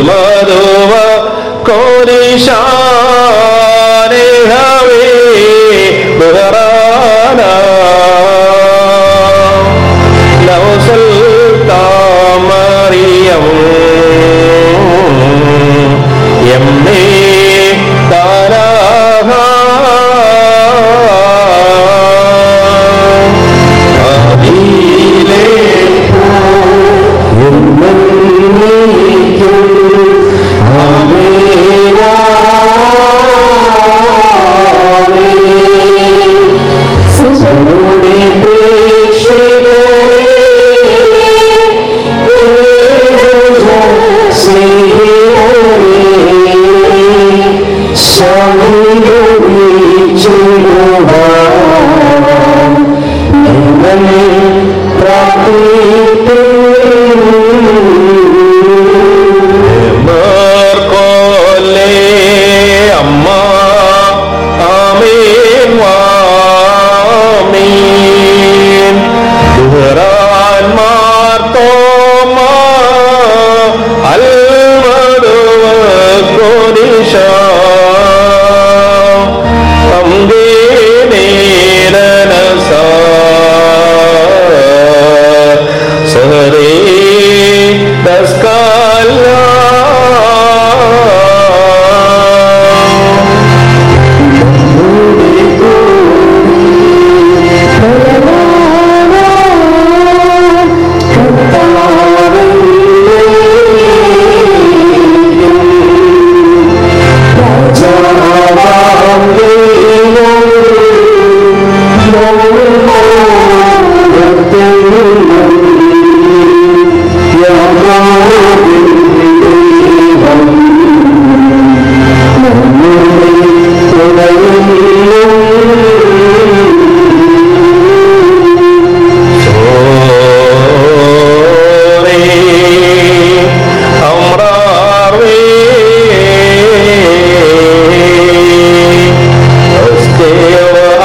তোমারোয়া করি শানে হবে Merkole das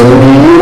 Sórí